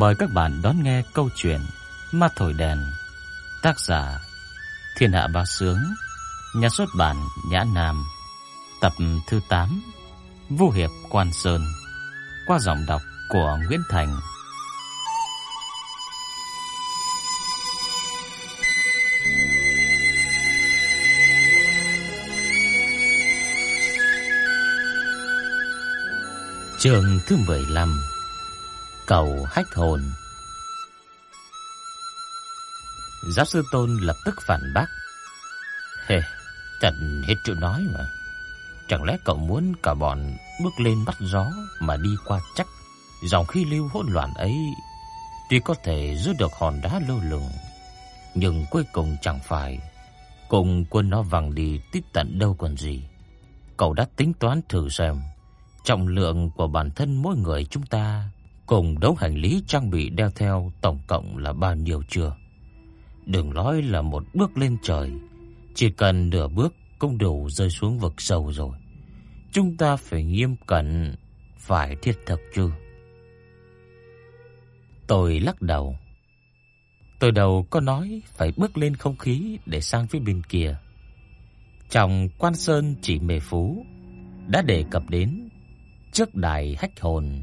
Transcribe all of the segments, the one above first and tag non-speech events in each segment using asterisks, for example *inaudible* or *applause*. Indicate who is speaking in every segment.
Speaker 1: Mời các bạn đón nghe câu chuyện Ma Thổi Đèn, Tác giả Thiên Hạ Bá Sướng, Nhà xuất bản Nhã Nam, Tập thứ 8 Vô Hiệp Quan Sơn, Qua giọng đọc của Nguyễn Thành. Chương thứ 15 Cầu hách hồn. Giáo sư Tôn lập tức phản bác. Hề, Trần hết chỗ nói mà. Chẳng lẽ cậu muốn cả bọn bước lên bắt gió mà đi qua chắc? Dòng khí lưu hỗn loạn ấy Tuy có thể giữ được hòn đá lơ lửng Nhưng cuối cùng chẳng phải Cùng quân nó văng đi tít tận đâu còn gì. Cậu đã tính toán thử xem Trọng lượng của bản thân mỗi người chúng ta Cùng đống hành lý trang bị đeo theo tổng cộng là bao nhiêu chưa? Đừng nói là một bước lên trời, chỉ cần nửa bước cũng đủ rơi xuống vực sâu rồi. Chúng ta phải nghiêm cẩn, phải thiết thực chứ. Tôi lắc đầu. Tôi đầu có nói phải bước lên không khí để sang phía bên kia. Trong quan sơn chỉ mê phú đã đề cập đến trước đài hách hồn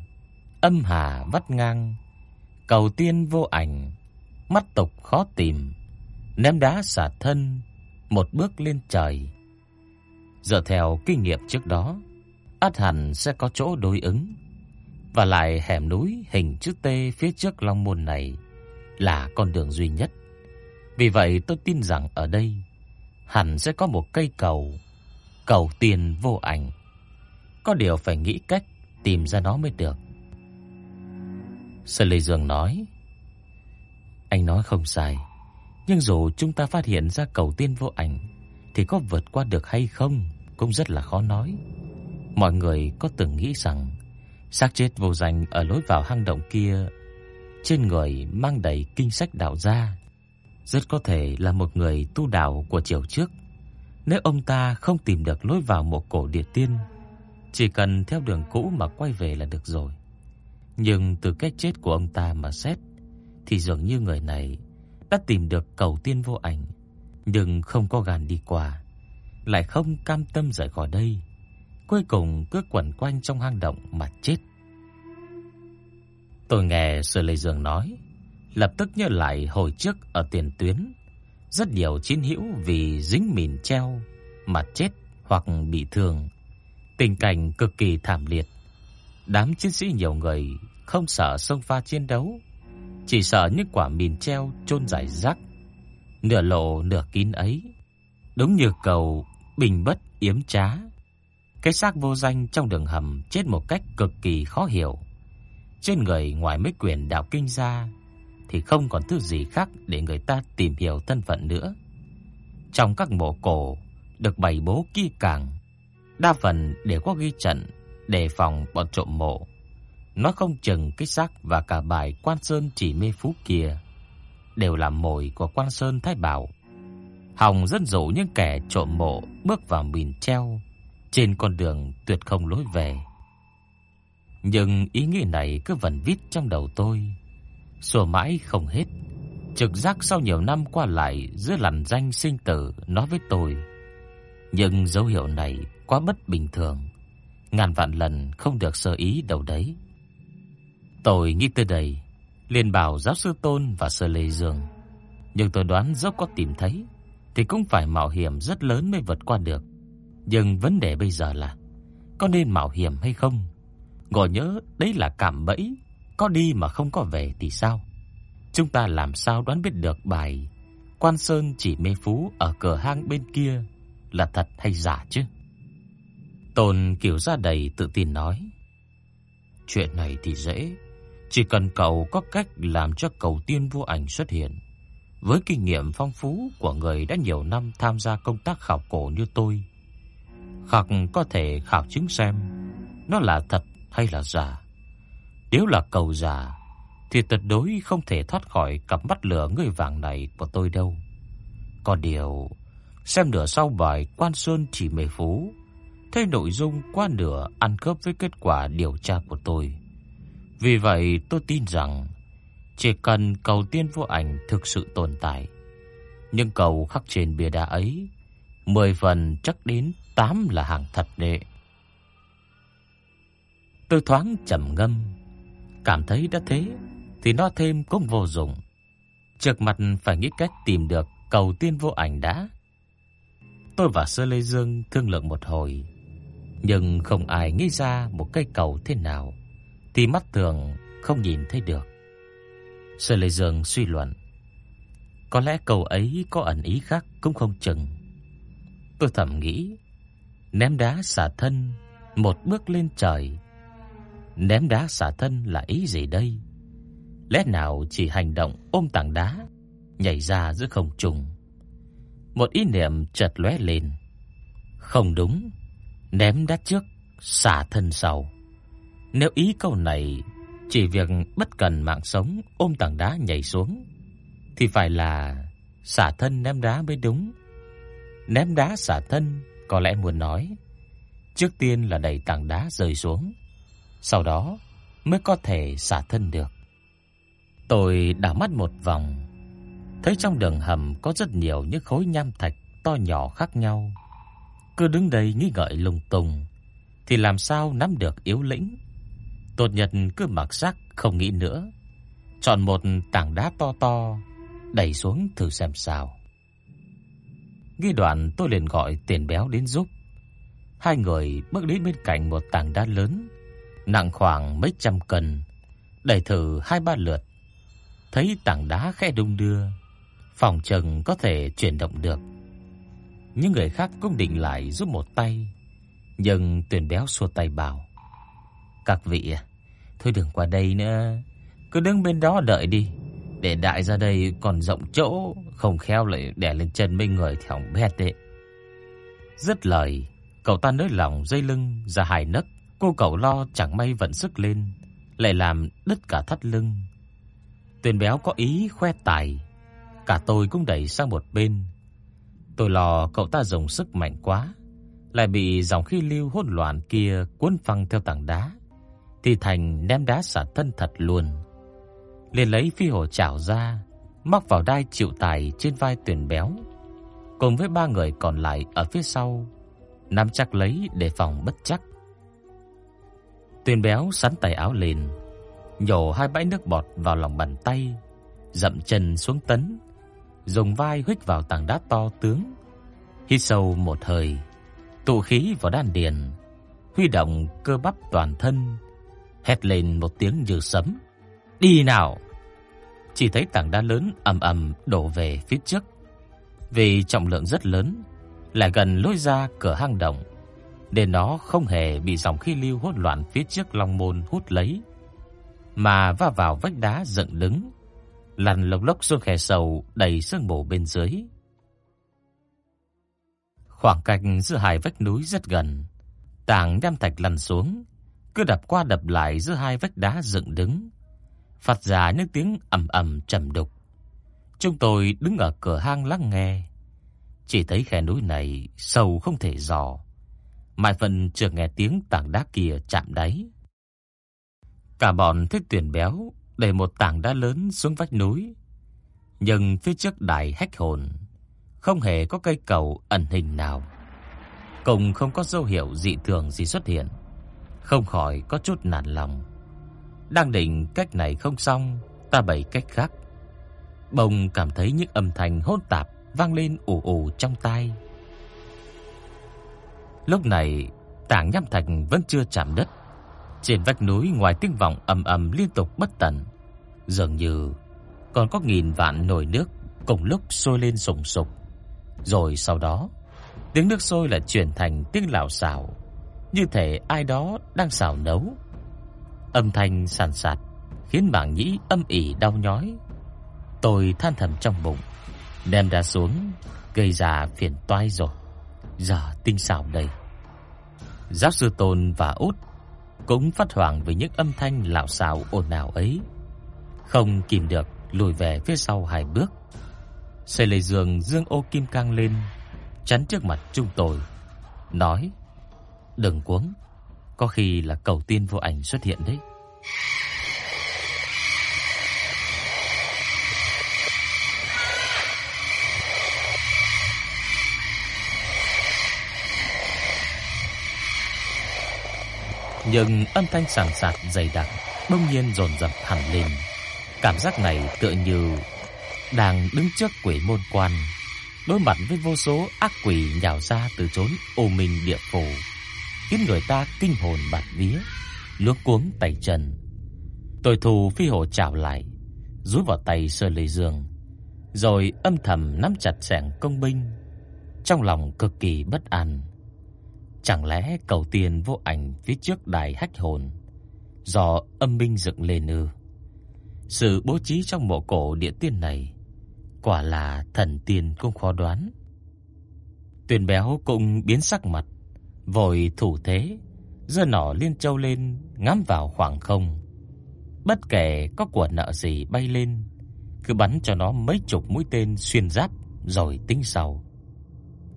Speaker 1: âm hà vắt ngang, cầu tiên vô ảnh, mắt tục khó tìm, ném đá xả thân, một bước lên trời. giờ theo kinh nghiệm trước đó, ắt hẳn sẽ có chỗ đối ứng. Và lại hẻm núi hình chữ T phía trước Long Môn này là con đường duy nhất. Vì vậy tôi tin rằng ở đây hẳn sẽ có một cây cầu, cầu tiền vô ảnh. Có điều phải nghĩ cách tìm ra nó mới được. Sơn Lê Dương nói. Anh nói không sai, Nhưng dù chúng ta phát hiện ra cầu tiên vô ảnh, Thì có vượt qua được hay không Cũng rất là khó nói. Mọi người có từng nghĩ rằng, xác chết vô danh ở lối vào hang động kia, Trên người mang đầy kinh sách đạo gia, Rất có thể là một người tu đạo của triều trước. Nếu ông ta không tìm được lối vào một cổ địa tiên, Chỉ cần theo đường cũ mà quay về là được rồi nhưng từ cách chết của ông ta mà xét thì dường như người này đã tìm được cầu tiên vô ảnh, nhưng không có gan đi qua, lại không cam tâm rời khỏi đây, cuối cùng cứ quẩn quanh trong hang động mà chết. Tôi nghe Sở Lệ Dương nói, lập tức nhớ lại hồi trước ở tiền tuyến, rất nhiều chiến hữu vì dính mìn treo mà chết hoặc bị thương, tình cảnh cực kỳ thảm liệt. Đám chiến sĩ nhiều người không sợ xông pha chiến đấu, chỉ sợ những quả mìn treo chôn rải rác, nửa lộ nửa kín ấy, đúng như cầu bình bất yếm trá. Cái xác vô danh trong đường hầm chết một cách cực kỳ khó hiểu. Trên người ngoài mấy quyển đạo kinh ra thì không còn thứ gì khác để người ta tìm hiểu thân phận nữa. Trong các mộ cổ được bày bố kỹ càng, đa phần đều có ghi trận đề phòng bọn trộm mộ. Nó không chừng cái xác và cả bài Quan Sơn chỉ mê phú kia đều là mồi của Quan Sơn Thái Bảo. Hồng dẫn dụ những kẻ trộm mộ bước vào mìn treo trên con đường tuyệt không lối về. Nhưng ý nghĩ này cứ vẩn vít trong đầu tôi, sủa mãi không hết. Trực giác sau nhiều năm qua lại giữa lằn danh sinh tử nói với tôi, nhưng dấu hiệu này quá bất bình thường, ngàn vạn lần không được sơ ý đâu đấy. Tôi nghĩ tới đây, liền bảo giáo sư Tôn và sơ lê Dương, nhưng tôi đoán dốc có tìm thấy thì cũng phải mạo hiểm rất lớn mới vượt qua được. Nhưng vấn đề bây giờ là có nên mạo hiểm hay không? Ngộ nhớ đấy là cảm bẫy, có đi mà không có về thì sao? Chúng ta làm sao đoán biết được bài Quan Sơn chỉ mê phú ở cửa hang bên kia là thật hay giả chứ? Tôn kiểu ra đầy tự tin nói. Chuyện này thì dễ, chỉ cần cậu có cách làm cho cầu tiên vô ảnh xuất hiện, với kinh nghiệm phong phú của người đã nhiều năm tham gia công tác khảo cổ như tôi, hoặc có thể khảo chứng xem nó là thật hay là giả. Nếu là cầu giả thì tuyệt đối không thể thoát khỏi cặp mắt lửa người vàng này của tôi đâu. Có điều, xem nửa sau bài Quan Sơn chỉ mê phú, thấy nội dung qua nửa ăn khớp với kết quả điều tra của tôi. Vì vậy tôi tin rằng Chỉ cần cầu tiên vô ảnh thực sự tồn tại, nhưng cầu khắc trên bia đá ấy, 10 phần chắc đến 8 là hàng thật đệ. Tôi thoáng trầm ngâm, cảm thấy đã thế thì nó thêm cũng vô dụng. Trước mặt phải nghĩ cách tìm được cầu tiên vô ảnh đã. Tôi và Sơ Lê Dương thương lượng một hồi, nhưng không ai nghĩ ra một cây cầu thế nào thì mắt thường không nhìn thấy được. Sơ Lê Dương suy luận, có lẽ cầu ấy có ẩn ý khác cũng không chừng. Tôi thầm nghĩ, ném đá xả thân, một bước lên trời. Ném đá xả thân là ý gì đây? Lẽ nào chỉ hành động ôm tảng đá, nhảy ra giữa không trung? Một ý niệm chợt lóe lên. Không đúng, ném đá trước, xả thân sau. Nếu ý câu này chỉ việc bất cần mạng sống ôm tảng đá nhảy xuống thì phải là xả thân ném đá mới đúng. Ném đá xả thân có lẽ muốn nói trước tiên là đẩy tảng đá rơi xuống, sau đó mới có thể xả thân được. Tôi đảo mắt một vòng, thấy trong đường hầm có rất nhiều những khối nham thạch to nhỏ khác nhau. Cứ đứng đây nghĩ ngợi lung tung thì làm sao nắm được yếu lĩnh. Tốt nhất cứ mặc sắc không nghĩ nữa, chọn một tảng đá to to đẩy xuống thử xem sao. Nghi đoạn tôi liền gọi tiền béo đến giúp. Hai người bước đến bên cạnh một tảng đá lớn, nặng khoảng mấy trăm cân, đẩy thử hai ba lượt. Thấy tảng đá khẽ đung đưa, phòng chừng có thể chuyển động được. Những người khác cũng định lại giúp một tay, nhưng tuyền béo xua tay bảo: "Các vị, à, thôi đừng qua đây nữa, cứ đứng bên đó đợi đi." Để đại ra đây còn rộng chỗ, không khéo lại đè lên chân mấy người thì hỏng bét đấy. Dứt lời, cậu ta nới lỏng dây lưng ra hai nấc, cô cậu lo chẳng may vận sức lên, lại làm đứt cả thắt lưng. Tuyền béo có ý khoe tài, cả tôi cũng đẩy sang một bên. Tôi lo cậu ta dùng sức mạnh quá, lại bị dòng khí lưu hỗn loạn kia cuốn phăng theo tảng đá, thì thành ném đá xả thân thật luôn liền lấy phi hổ chảo ra, móc vào đai chịu tài trên vai Tuyển Béo, cùng với ba người còn lại ở phía sau, nắm chắc lấy để phòng bất chắc. Tuyển Béo sắn tay áo lên, nhổ hai bãi nước bọt vào lòng bàn tay, dậm chân xuống tấn, dùng vai huých vào tảng đá to tướng, hít sâu một hơi, tụ khí vào đan điền, huy động cơ bắp toàn thân, hét lên một tiếng như sấm. Đi nào! Chỉ thấy tảng đá lớn ầm ầm đổ về phía trước. Vì trọng lượng rất lớn, lại gần lối ra cửa hang động, nên nó không hề bị dòng khí lưu hỗn loạn phía trước long môn hút lấy, mà va vào vách đá dựng đứng, lăn lộc lốc xuống khe sâu đầy sương mù bên dưới. Khoảng cách giữa hai vách núi rất gần, tảng nham thạch lăn xuống, cứ đập qua đập lại giữa hai vách đá dựng đứng phát ra những tiếng ầm ầm trầm đục. Chúng tôi đứng ở cửa hang lắng nghe, chỉ thấy khe núi này sâu không thể dò, mãi vẫn chưa nghe tiếng tảng đá kia chạm đáy. Cả bọn thích tuyển béo đẩy một tảng đá lớn xuống vách núi, nhưng phía trước đài hách hồn không hề có cây cầu ẩn hình nào, cũng không có dấu hiệu dị thường gì xuất hiện, không khỏi có chút nản lòng. Đang định cách này không xong, ta bày cách khác. Bồng cảm thấy những âm thanh hỗn tạp vang lên ù ù trong tai. Lúc này, tảng nham thạch vẫn chưa chạm đất. Trên vách núi ngoài tiếng vọng ầm ầm liên tục bất tận, dường như còn có nghìn vạn nồi nước cùng lúc sôi lên sùng sục. Rồi sau đó, tiếng nước sôi lại chuyển thành tiếng lạo xạo, như thể ai đó đang xào nấu Âm thanh sàn sạt khiến bảng nhĩ âm ỉ đau nhói. Tôi than thầm trong bụng, đem ra xuống gây ra phiền toái rồi. Giờ tinh xảo đây. Giáo sư Tôn và Út cũng phát hoảng với những âm thanh lạo xạo ồn ào ấy, không kìm được lùi về phía sau hai bước. Xe lê giường dương ô kim cang lên, chắn trước mặt chúng tôi, nói: "Đừng cuống, có khi là cầu tiên vô ảnh xuất hiện đấy. Nhưng âm thanh sảng sạt dày đặc bỗng nhiên dồn dập hẳn lên. Cảm giác này tựa như đang đứng trước quỷ môn quan, đối mặt với vô số ác quỷ nhào ra từ chốn ô minh địa phủ, khiến người ta kinh hồn bạt vía, luống cuống tay chân. Tôi thù phi hổ chào lại, rút vào tay sơ lê dương, rồi âm thầm nắm chặt sẻng công binh, trong lòng cực kỳ bất an. Chẳng lẽ cầu tiền vô ảnh phía trước đài hách hồn do âm binh dựng lên ư? Sự bố trí trong mộ cổ địa tiên này quả là thần tiên cũng khó đoán. Tuyền béo cũng biến sắc mặt, vội thủ thế, giơ nỏ liên châu lên ngắm vào khoảng không. Bất kể có của nợ gì bay lên, cứ bắn cho nó mấy chục mũi tên xuyên giáp rồi tính sau.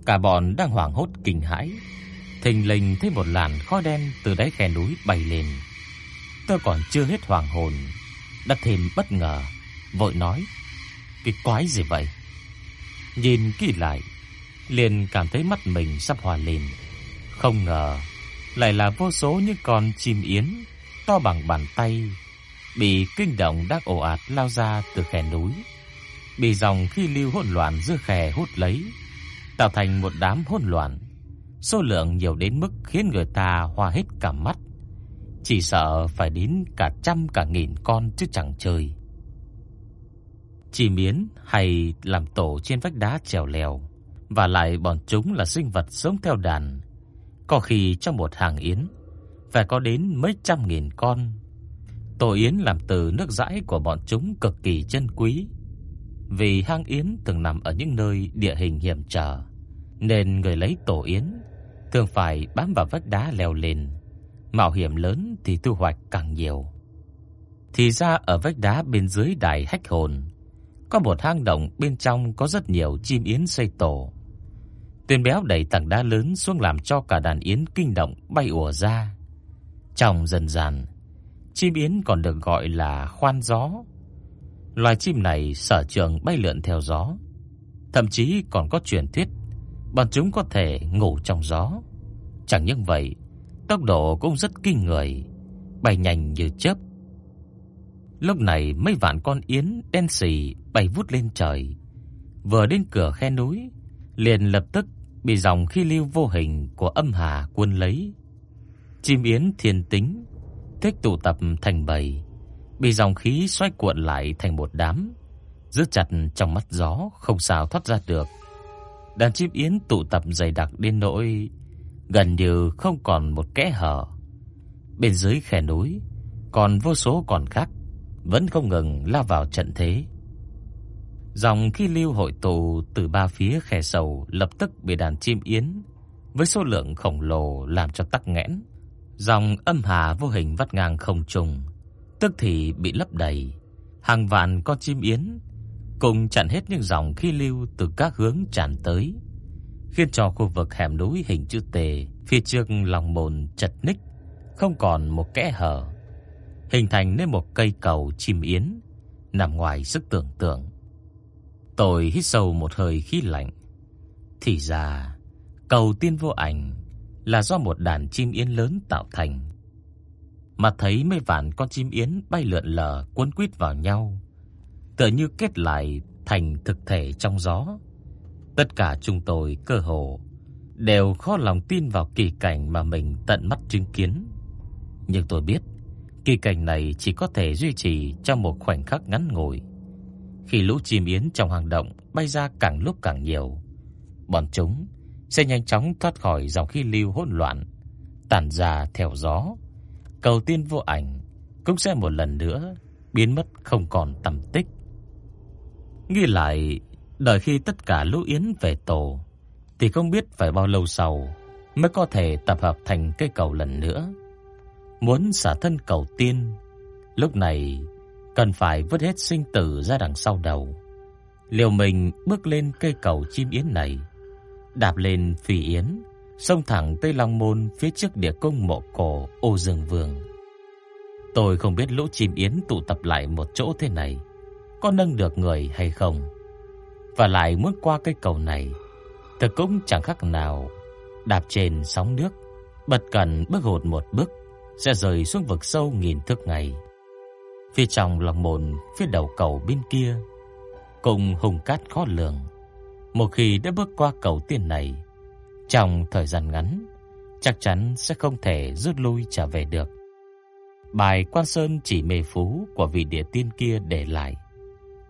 Speaker 1: Cả bọn đang hoảng hốt kinh hãi, thình lình thấy một làn khói đen từ đáy khe núi bay lên. Tôi còn chưa hết hoàng hồn, đã thêm bất ngờ, vội nói: "Cái quái gì vậy?" Nhìn kỹ lại, liền cảm thấy mắt mình sắp hòa lên. Không ngờ lại là vô số những con chim yến to bằng bàn tay bị kinh động đắc ồ ạt lao ra từ khe núi, bị dòng khí lưu hỗn loạn giữa khe hút lấy, tạo thành một đám hỗn loạn. Số lượng nhiều đến mức khiến người ta hoa hết cả mắt. Chỉ sợ phải đến cả trăm cả nghìn con chứ chẳng chơi. Chỉ miến hay làm tổ trên vách đá trèo lèo, và lại bọn chúng là sinh vật sống theo đàn, có khi trong một hàng yến phải có đến mấy trăm nghìn con Tổ yến làm từ nước dãi của bọn chúng cực kỳ chân quý. Vì hang yến thường nằm ở những nơi địa hình hiểm trở, nên người lấy tổ yến thường phải bám vào vách đá leo lên. Mạo hiểm lớn thì thu hoạch càng nhiều. Thì ra ở vách đá bên dưới đài hách hồn, có một hang động bên trong có rất nhiều chim yến xây tổ. Tuyền béo đẩy tảng đá lớn xuống làm cho cả đàn yến kinh động bay ùa ra. Trong dần dần, Chim yến còn được gọi là khoan gió. Loài chim này sở trường bay lượn theo gió, thậm chí còn có truyền thuyết bọn chúng có thể ngủ trong gió. Chẳng những vậy, tốc độ cũng rất kinh người, bay nhanh như chớp. Lúc này mấy vạn con yến đen sì bay vút lên trời, vừa đến cửa khe núi, liền lập tức bị dòng khí lưu vô hình của âm hà cuốn lấy. Chim yến thiên tính thích tụ tập thành bầy, bị dòng khí xoay cuộn lại thành một đám, giữ chặt trong mắt gió không sao thoát ra được. Đàn chim yến tụ tập dày đặc đến nỗi gần như không còn một kẽ hở. Bên dưới khe núi còn vô số còn khác vẫn không ngừng lao vào trận thế. Dòng khí lưu hội tụ từ ba phía khe sầu lập tức bị đàn chim yến với số lượng khổng lồ làm cho tắc nghẽn. Dòng âm hà vô hình vắt ngang không trung, tức thì bị lấp đầy. Hàng vạn con chim yến cùng chặn hết những dòng khí lưu từ các hướng tràn tới, khiến cho khu vực hẻm núi hình chữ T phía trước lòng mồn chật ních, không còn một kẽ hở, hình thành nên một cây cầu chim yến nằm ngoài sức tưởng tượng. Tôi hít sâu một hơi khí lạnh. Thì ra, cầu tiên vô ảnh là do một đàn chim yến lớn tạo thành. Mà thấy mấy vạn con chim yến bay lượn lờ cuốn quýt vào nhau, tựa như kết lại thành thực thể trong gió. Tất cả chúng tôi cơ hồ đều khó lòng tin vào kỳ cảnh mà mình tận mắt chứng kiến. Nhưng tôi biết, kỳ cảnh này chỉ có thể duy trì trong một khoảnh khắc ngắn ngủi. Khi lũ chim yến trong hang động bay ra càng lúc càng nhiều, bọn chúng sẽ nhanh chóng thoát khỏi dòng khí lưu hỗn loạn, tản ra theo gió. Cầu tiên vô ảnh cũng sẽ một lần nữa biến mất không còn tăm tích. Nghĩ lại, đợi khi tất cả lũ yến về tổ thì không biết phải bao lâu sau mới có thể tập hợp thành cây cầu lần nữa. Muốn xả thân cầu tiên, lúc này cần phải vứt hết sinh tử ra đằng sau đầu. Liều mình bước lên cây cầu chim yến này đạp lên phi yến, xông thẳng tới Long môn phía trước địa cung mộ cổ Ô Dương Vương. Tôi không biết lũ chim yến tụ tập lại một chỗ thế này có nâng được người hay không. Và lại muốn qua cây cầu này, thật cũng chẳng khác nào đạp trên sóng nước, bật cần bước hụt một bước sẽ rơi xuống vực sâu nghìn thước ngày. Phía trong lòng mồn phía đầu cầu bên kia, cùng hùng cát khó lường. Một khi đã bước qua cầu tiên này, trong thời gian ngắn, chắc chắn sẽ không thể rút lui trở về được. Bài Quan Sơn chỉ mê phú của vị địa tiên kia để lại,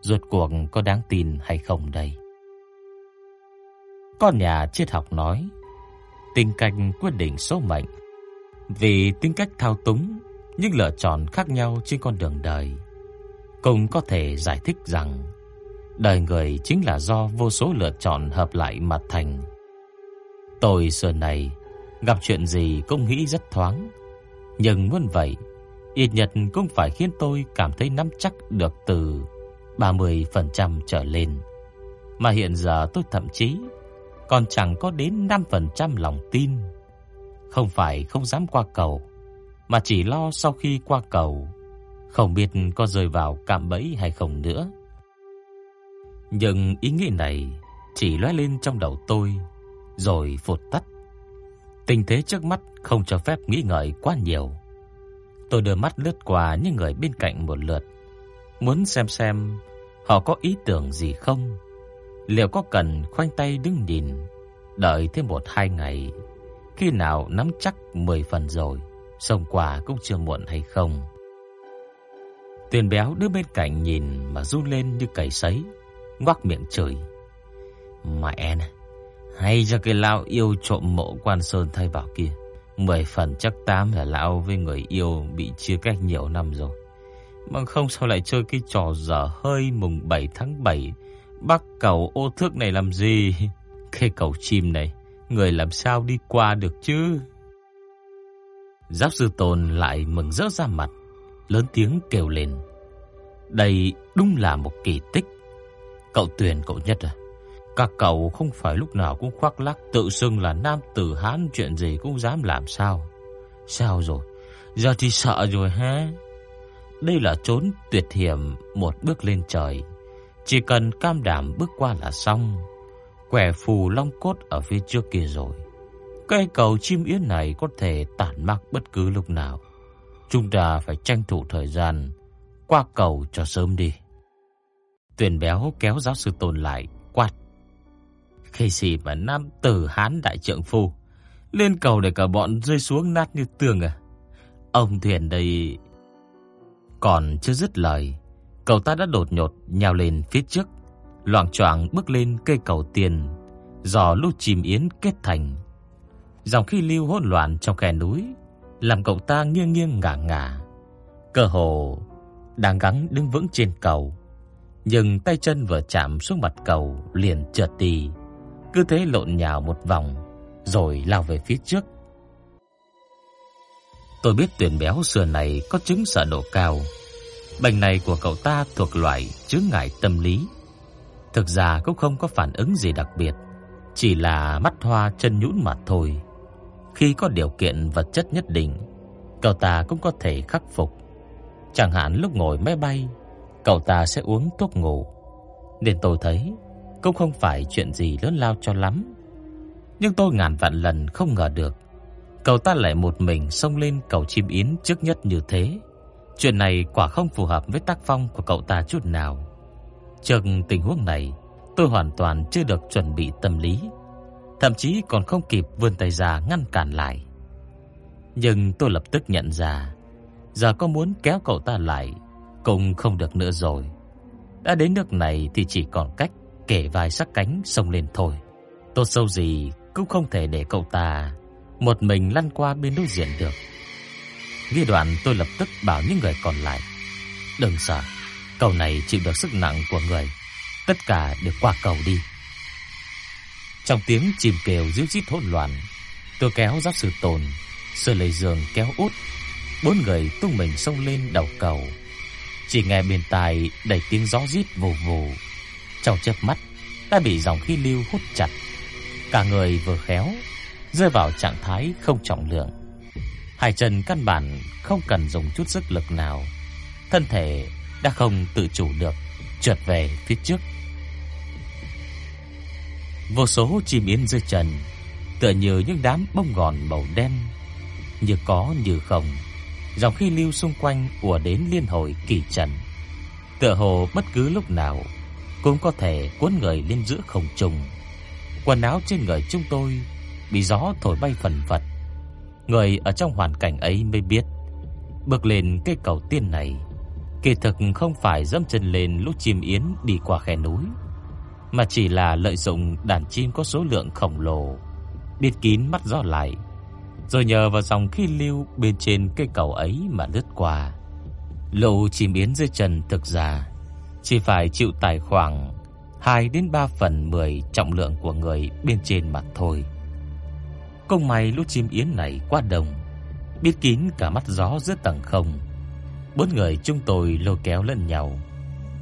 Speaker 1: rốt cuộc có đáng tin hay không đây? Con nhà triết học nói, tình cảnh quyết định số mệnh. Vì tính cách thao túng, những lựa chọn khác nhau trên con đường đời, cũng có thể giải thích rằng đời người chính là do vô số lựa chọn hợp lại mà thành. Tôi xưa này gặp chuyện gì cũng nghĩ rất thoáng, nhưng muốn vậy, ít nhất cũng phải khiến tôi cảm thấy nắm chắc được từ 30% trở lên. Mà hiện giờ tôi thậm chí còn chẳng có đến 5% lòng tin. Không phải không dám qua cầu, mà chỉ lo sau khi qua cầu, không biết có rơi vào cạm bẫy hay không nữa. Nhưng ý nghĩ này chỉ lóe lên trong đầu tôi, rồi phụt tắt. Tình thế trước mắt không cho phép nghĩ ngợi quá nhiều. Tôi đưa mắt lướt qua những người bên cạnh một lượt, muốn xem xem họ có ý tưởng gì không. Liệu có cần khoanh tay đứng nhìn, đợi thêm một hai ngày, khi nào nắm chắc 10 phần rồi, xông qua cũng chưa muộn hay không? Tuyền béo đứng bên cạnh nhìn mà run lên như cầy sấy, ngoác miệng chửi. Mẹ nè, hay cho cái lão yêu trộm mộ quan sơn thay bảo kia. Mười phần chắc tám là lão với người yêu bị chia cách nhiều năm rồi. Mà không sao lại chơi cái trò dở hơi mùng 7 tháng 7 Bắc cầu ô thước này làm gì? *laughs* Cái cầu chim này, người làm sao đi qua được chứ? Giáp sư tôn lại mừng rỡ ra mặt, lớn tiếng kêu lên. Đây đúng là một kỳ tích. Cậu tuyển cậu nhất à? Các cậu không phải lúc nào cũng khoác lác tự xưng là nam tử Hán chuyện gì cũng dám làm sao? Sao rồi? Giờ thì sợ rồi ha? Đây là chốn tuyệt hiểm một bước lên trời. Chỉ cần cam đảm bước qua là xong. Quẻ phù long cốt ở phía trước kia rồi. Cây cầu chim yến này có thể tản mát bất cứ lúc nào. Chúng ta phải tranh thủ thời gian qua cầu cho sớm đi. Tuyền béo kéo giáo sư tồn lại, quát. Khi gì mà nam tử hán đại trượng phu, lên cầu để cả bọn rơi xuống nát như tường à? Ông thuyền đây... Còn chưa dứt lời, cậu ta đã đột nhột nhào lên phía trước, loạng choạng bước lên cây cầu tiền, do lũ chim yến kết thành. Dòng khí lưu hỗn loạn trong khe núi, làm cậu ta nghiêng nghiêng ngả ngả. Cơ hồ đang gắng đứng vững trên cầu, nhưng tay chân vừa chạm xuống mặt cầu liền trượt đi, cứ thế lộn nhào một vòng rồi lao về phía trước. Tôi biết tuyển béo xưa này có chứng sợ độ cao. Bệnh này của cậu ta thuộc loại chứng ngại tâm lý. Thực ra cũng không có phản ứng gì đặc biệt, chỉ là mắt hoa chân nhũn mà thôi. Khi có điều kiện vật chất nhất định, cậu ta cũng có thể khắc phục. Chẳng hạn lúc ngồi máy bay, cậu ta sẽ uống thuốc ngủ. Nên tôi thấy cũng không phải chuyện gì lớn lao cho lắm. Nhưng tôi ngàn vạn lần không ngờ được cậu ta lại một mình xông lên cầu chim yến trước nhất như thế. Chuyện này quả không phù hợp với tác phong của cậu ta chút nào. Trong tình huống này, tôi hoàn toàn chưa được chuẩn bị tâm lý, thậm chí còn không kịp vươn tay ra ngăn cản lại. Nhưng tôi lập tức nhận ra, giờ có muốn kéo cậu ta lại cũng không được nữa rồi. Đã đến nước này thì chỉ còn cách kể vai sắc cánh xông lên thôi. Tốt sâu gì cũng không thể để cậu ta một mình lăn qua bên đối diện được. Nghe đoạn tôi lập tức bảo những người còn lại, đừng sợ, cầu này chịu được sức nặng của người, tất cả đều qua cầu đi. Trong tiếng chim kêu ríu rít hỗn loạn, tôi kéo giáp sư tồn, sơ lấy giường kéo út, bốn người tung mình xông lên đầu cầu. Chỉ nghe bên tai đầy tiếng gió rít vù vù, trong chớp mắt đã bị dòng khí lưu hút chặt. Cả người vừa khéo rơi vào trạng thái không trọng lượng. Hai chân căn bản không cần dùng chút sức lực nào, thân thể đã không tự chủ được trượt về phía trước. Vô số chim yến rơi trần, tựa như những đám bông gòn màu đen, như có như không, Dòng khí lưu xung quanh ùa đến liên hồi kỳ trần. Tựa hồ bất cứ lúc nào cũng có thể cuốn người lên giữa không trung. Quần áo trên người chúng tôi bị gió thổi bay phần phật. Người ở trong hoàn cảnh ấy mới biết, bước lên cây cầu tiên này, kỳ thực không phải dẫm chân lên lúc chim yến đi qua khe núi, mà chỉ là lợi dụng đàn chim có số lượng khổng lồ, bịt kín mắt gió lại, rồi nhờ vào dòng khí lưu bên trên cây cầu ấy mà lướt qua. Lũ chim yến dưới chân thực ra chỉ phải chịu tải khoảng 2 đến 3 phần 10 trọng lượng của người bên trên mặt thôi. Công mày lũ chim yến này quá đông, biết kín cả mắt gió giữa tầng không. Bốn người chúng tôi lôi kéo lẫn nhau,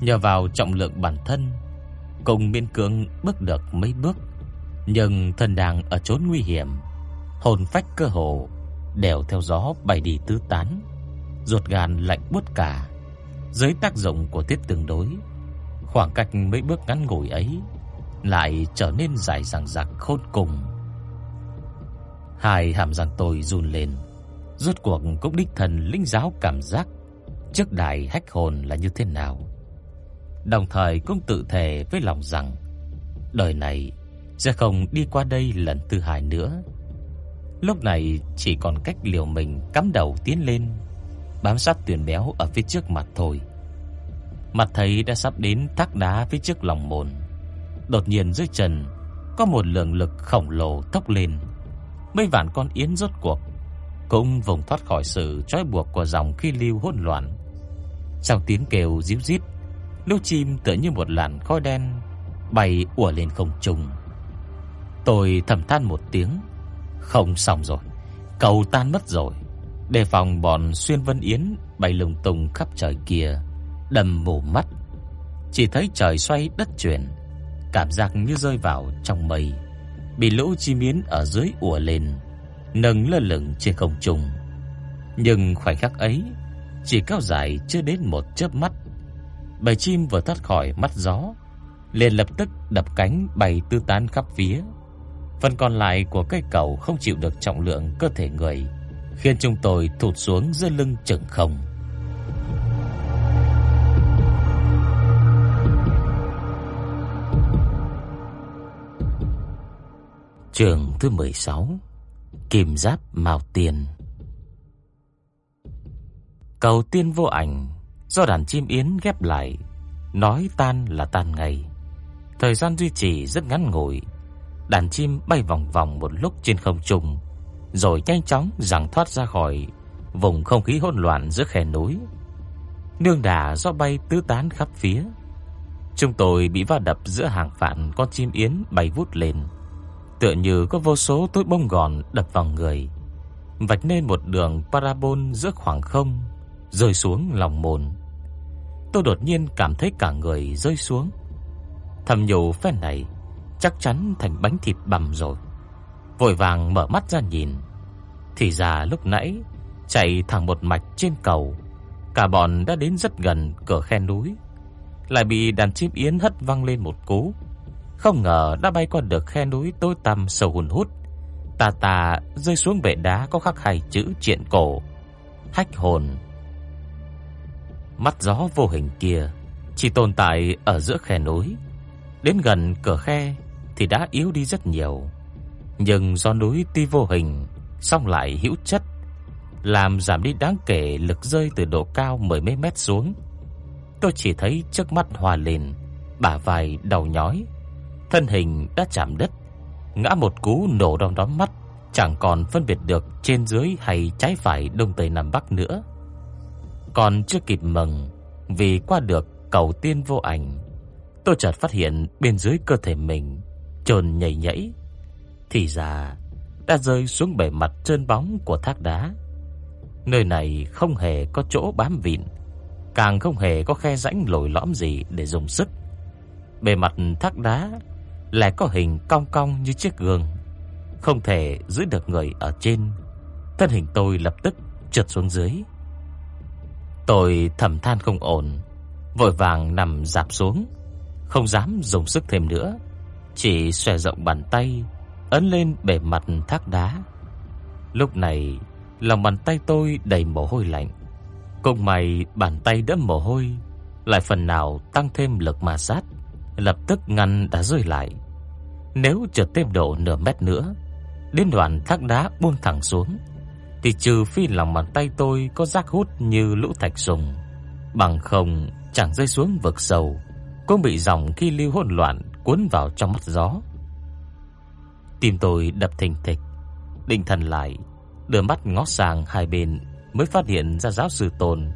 Speaker 1: nhờ vào trọng lượng bản thân, cùng miên cưỡng bước được mấy bước, nhưng thân đang ở chốn nguy hiểm, hồn phách cơ hồ đều theo gió bay đi tứ tán, ruột gan lạnh buốt cả. Dưới tác dụng của tiết tương đối, khoảng cách mấy bước ngắn ngủi ấy lại trở nên dài dằng dặc khôn cùng. Hai hàm răng tôi run lên, rốt cuộc cũng đích thần linh giáo cảm giác trước đài hách hồn là như thế nào. Đồng thời cũng tự thề với lòng rằng đời này sẽ không đi qua đây lần thứ hai nữa. Lúc này chỉ còn cách liều mình cắm đầu tiến lên, bám sát tuyển béo ở phía trước mặt thôi. Mặt thấy đã sắp đến thác đá phía trước lòng mồn, Đột nhiên dưới chân có một lượng lực khổng lồ tốc lên. Mấy vạn con yến rốt cuộc cũng vùng thoát khỏi sự trói buộc của dòng khí lưu hỗn loạn. Trong tiếng kêu ríu rít, lũ chim tựa như một làn khói đen bay ùa lên không trung. Tôi thầm than một tiếng, không xong rồi, cầu tan mất rồi. Đề phòng bọn xuyên vân yến bay lung tung khắp trời kia đầm mù mắt. Chỉ thấy trời xoay đất chuyển, cảm giác như rơi vào trong mây, bị lũ chim yến ở dưới ùa lên, nâng lơ lửng trên không trung. Nhưng khoảnh khắc ấy chỉ kéo dài chưa đến một chớp mắt. Bầy chim vừa thoát khỏi mắt gió, liền lập tức đập cánh bay tứ tán khắp phía. Phần còn lại của cây cầu không chịu được trọng lượng cơ thể người, khiến chúng tôi thụt xuống dưới lưng chừng không. Trường thứ 16 Kim Giáp Mao Tiền Cầu tiên vô ảnh Do đàn chim yến ghép lại, Nói tan là tan ngày Thời gian duy trì rất ngắn ngủi, Đàn chim bay vòng vòng một lúc trên không trung, Rồi nhanh chóng rằng thoát ra khỏi Vùng không khí hỗn loạn giữa khe núi. Nương đà do bay tứ tán khắp phía. Chúng tôi bị va đập giữa hàng vạn con chim yến bay vút lên tựa như có vô số túi bông gòn đập vào người, vạch nên một đường parabol giữa khoảng không, rơi xuống lòng mồn. Tôi đột nhiên cảm thấy cả người rơi xuống. Thầm nhủ phen này chắc chắn thành bánh thịt bằm rồi. Vội vàng mở mắt ra nhìn, thì ra lúc nãy chạy thẳng một mạch trên cầu, cả bọn đã đến rất gần cửa khe núi, lại bị đàn chim yến hất văng lên một cú không ngờ đã bay qua được khe núi tối tăm sâu hun hút. Tà tà rơi xuống bệ đá có khắc hai chữ triện cổ. Hách hồn. Mắt gió vô hình kia chỉ tồn tại ở giữa khe núi. Đến gần cửa khe thì đã yếu đi rất nhiều. Nhưng do núi tuy vô hình, song lại hữu chất, làm giảm đi đáng kể lực rơi từ độ cao mười mấy mét xuống. Tôi chỉ thấy trước mắt hòa lên, bả vai đầu nhói, thân hình đã chạm đất, ngã một cú nổ đom đóm mắt, chẳng còn phân biệt được trên dưới hay trái phải đông tây nam bắc nữa. Còn chưa kịp mừng vì qua được cầu tiên vô ảnh, tôi chợt phát hiện bên dưới cơ thể mình trồn nhảy nhảy, thì ra đã rơi xuống bề mặt trơn bóng của thác đá. Nơi này không hề có chỗ bám vịn, càng không hề có khe rãnh lồi lõm gì để dùng sức. Bề mặt thác đá lại có hình cong cong như chiếc gương, không thể giữ được người ở trên. Thân hình tôi lập tức trượt xuống dưới. Tôi thầm than không ổn, vội vàng nằm dạp xuống, không dám dùng sức thêm nữa, chỉ xòe rộng bàn tay ấn lên bề mặt thác đá. Lúc này, Lòng bàn tay tôi đầy mồ hôi lạnh. Cùng mày bàn tay đẫm mồ hôi lại phần nào tăng thêm lực ma sát, lập tức ngăn đã rơi lại. Nếu trượt thêm độ nửa mét nữa, đến đoạn thác đá buông thẳng xuống, thì trừ phi lòng bàn tay tôi có giác hút như lũ thạch sùng, bằng không chẳng rơi xuống vực sâu, cũng bị dòng khi lưu hỗn loạn cuốn vào trong mắt gió. Tim tôi đập thình thịch, định thần lại, đưa mắt ngó sang hai bên mới phát hiện ra giáo sư Tôn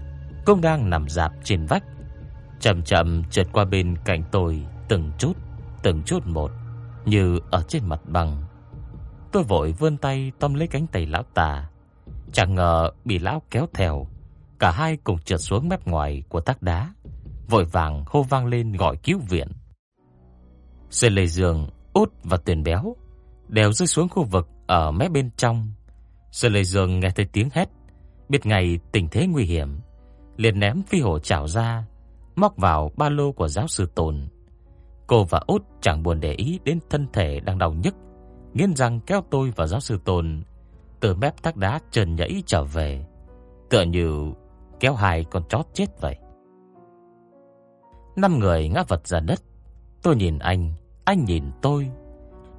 Speaker 1: cũng đang nằm dạp trên vách, chậm chậm trượt qua bên cạnh tôi từng chút, từng chút một, như ở trên mặt bằng. Tôi vội vươn tay tóm lấy cánh tay lão tà, chẳng ngờ bị lão kéo theo, cả hai cùng trượt xuống mép ngoài của tắc đá, vội vàng hô vang lên gọi cứu viện. Xe lê giường, út và tiền béo đều rơi xuống khu vực ở mé bên trong. Sư Lê Dương nghe thấy tiếng hét, biết ngay tình thế nguy hiểm, liền ném phi hổ chảo ra, móc vào ba lô của giáo sư Tồn. Cô và Út chẳng buồn để ý đến thân thể đang đau nhức, nghiến răng kéo tôi và giáo sư tôn từ mép thác đá trần nhảy trở về, tựa như kéo hai con chó chết vậy. Năm người ngã vật ra đất, tôi nhìn anh, anh nhìn tôi,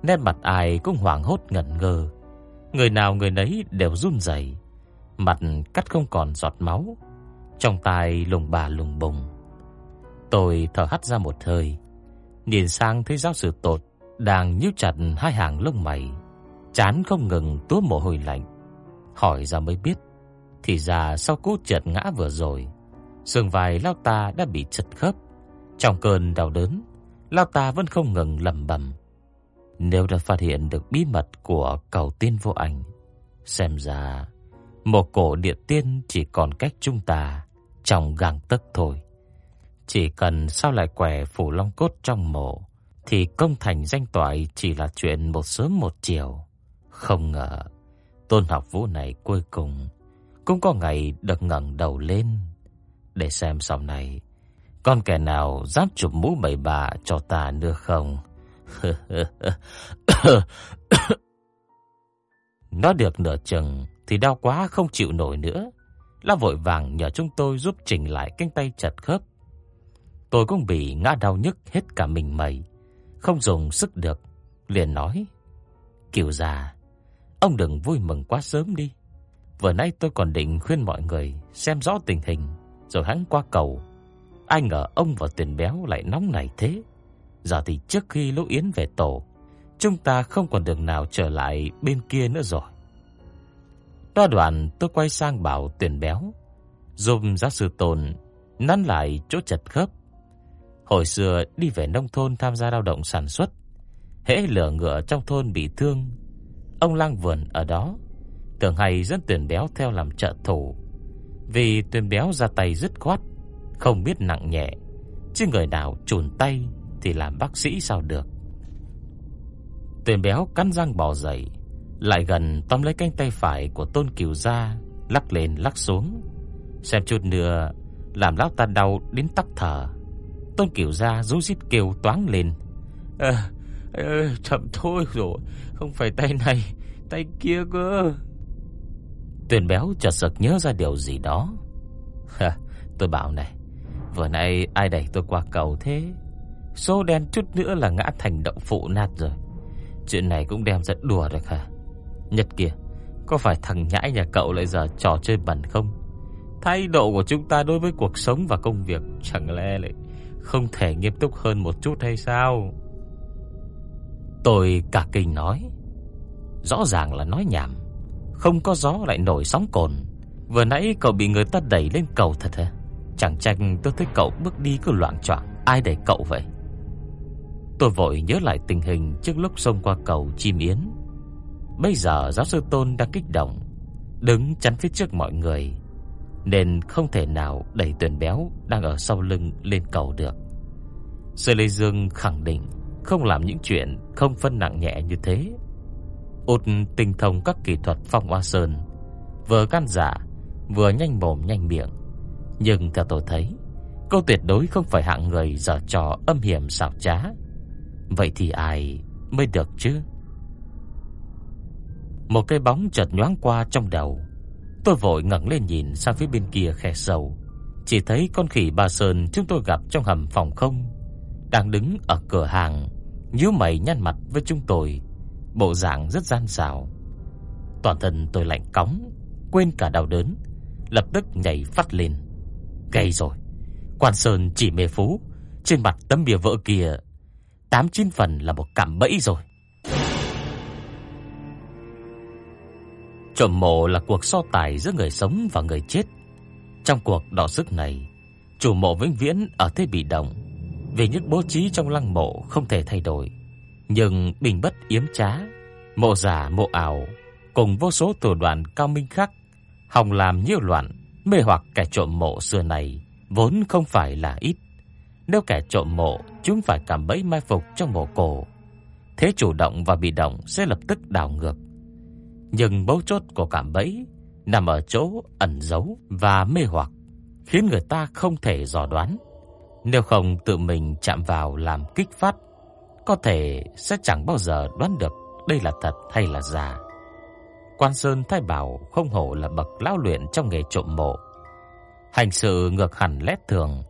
Speaker 1: nét mặt ai cũng hoảng hốt ngẩn ngơ. Người nào người nấy đều run rẩy, mặt cắt không còn giọt máu, trong tai lùng bà lùng bùng. Tôi thở hắt ra một hơi, nhìn sang thấy giáo sư Tột đang nhíu chặt hai hàng lông mày, chán không ngừng túa mồ hôi lạnh. Hỏi ra mới biết, thì ra sau cú trượt ngã vừa rồi, xương vai lão ta đã bị chật khớp. Trong cơn đau đớn, lão ta vẫn không ngừng lẩm bẩm: nếu đã phát hiện được bí mật của cầu tiên vô ảnh, xem ra một cổ địa tiên chỉ còn cách chúng ta trong gang tấc thôi. Chỉ cần sao lại quẻ phủ long cốt trong mộ, thì công thành danh toại chỉ là chuyện một sớm một chiều. Không ngờ, tôn học vũ này cuối cùng cũng có ngày được ngẩng đầu lên để xem sau này, con kẻ nào dám chụp mũ bảy bà cho ta nữa không. *coughs* Nó được nửa chừng thì đau quá không chịu nổi nữa. La vội vàng nhờ chúng tôi giúp chỉnh lại cánh tay chặt khớp. Tôi cũng bị ngã đau nhức hết cả mình mày, không dùng sức được, liền nói: "Kiều già, ông đừng vui mừng quá sớm đi. Vừa nãy tôi còn định khuyên mọi người xem rõ tình hình rồi hắn qua cầu. Ai ngờ ông và Tiền Béo lại nóng nảy thế." Giờ thì trước khi Lỗ Yến về tổ, chúng ta không còn đường nào trở lại bên kia nữa rồi. Đó đoạn tôi quay sang bảo tiền béo, giúp giáo sư Tồn nắn lại chỗ chật khớp. Hồi xưa đi về nông thôn tham gia lao động sản xuất, hễ lửa ngựa trong thôn bị thương, ông lang vườn ở đó, thường hay dẫn tuyển béo theo làm trợ thủ. Vì tuyển béo ra tay dứt khoát, không biết nặng nhẹ, chứ người nào chùn tay thì làm bác sĩ sao được. tuyển béo cắn răng bò dậy, lại gần tóm lấy cánh tay phải của Tôn Kiều gia, lắc lên lắc xuống. Xem chút nữa làm lão ta đau đến tắc thở. Tôn Kiều gia rú rít kêu toáng lên. À, à, chậm thôi rồi, không phải tay này, tay kia cơ. Tuyền béo chợt sực nhớ ra điều gì đó. Ha, tôi bảo này, vừa nãy ai đẩy tôi qua cầu thế? Số đen chút nữa là ngã thành động phụ nát rồi. Chuyện này cũng đem ra đùa được hả? Nhật kìa, có phải thằng nhãi nhà cậu lại giờ trò chơi bẩn không? Thái độ của chúng ta đối với cuộc sống và công việc chẳng lẽ lại không thể nghiêm túc hơn một chút hay sao? Tôi cả kinh nói. Rõ ràng là nói nhảm. Không có gió lại nổi sóng cồn. Vừa nãy cậu bị người ta đẩy lên cầu thật hả? Chẳng trách tôi thấy cậu bước đi cứ loạn choạng. Ai đẩy cậu vậy? Tôi vội nhớ lại tình hình trước lúc xông qua cầu chim yến. Bây giờ giáo sư Tôn đang kích động, đứng chắn phía trước mọi người, nên không thể nào đẩy tuyển béo đang ở sau lưng lên cầu được. Sư Lê Dương khẳng định không làm những chuyện không phân nặng nhẹ như thế. Út tinh thông các kỹ thuật phong hoa sơn, vừa gan dạ, vừa nhanh mồm nhanh miệng. Nhưng theo tôi thấy, cô tuyệt đối không phải hạng người giở trò âm hiểm xảo trá. Vậy thì ai mới được chứ? Một cái bóng chợt nhoáng qua trong đầu. Tôi vội ngẩng lên nhìn sang phía bên kia khe sâu, chỉ thấy con khỉ ba sơn chúng tôi gặp trong hầm phòng không đang đứng ở cửa hàng, nhíu mày nhăn mặt với chúng tôi, bộ dạng rất gian xảo. Toàn thân tôi lạnh cóng, quên cả đau đớn, lập tức nhảy phát lên. Gay rồi. Quan Sơn chỉ mê phú, trên mặt tấm bìa vỡ kia, tám chín phần là một cạm bẫy rồi. Trộm mộ là cuộc so tài giữa người sống và người chết. Trong cuộc đọ sức này, chủ mộ vĩnh viễn ở thế bị động, vì những bố trí trong lăng mộ không thể thay đổi, nhưng bình bất yếm trá, mộ giả mộ ảo cùng vô số thủ đoạn cao minh khác, hòng làm nhiễu loạn, mê hoặc kẻ trộm mộ xưa này vốn không phải là ít. Nếu kẻ trộm mộ chúng phải cảm bẫy mai phục trong mộ cổ, thế chủ động và bị động sẽ lập tức đảo ngược. Nhưng bấu chốt của cảm bẫy nằm ở chỗ ẩn giấu và mê hoặc, khiến người ta không thể dò đoán. Nếu không tự mình chạm vào làm kích phát, có thể sẽ chẳng bao giờ đoán được đây là thật hay là giả. Quan Sơn Thái Bảo không hổ là bậc lão luyện trong nghề trộm mộ. Hành sự ngược hẳn lét thường.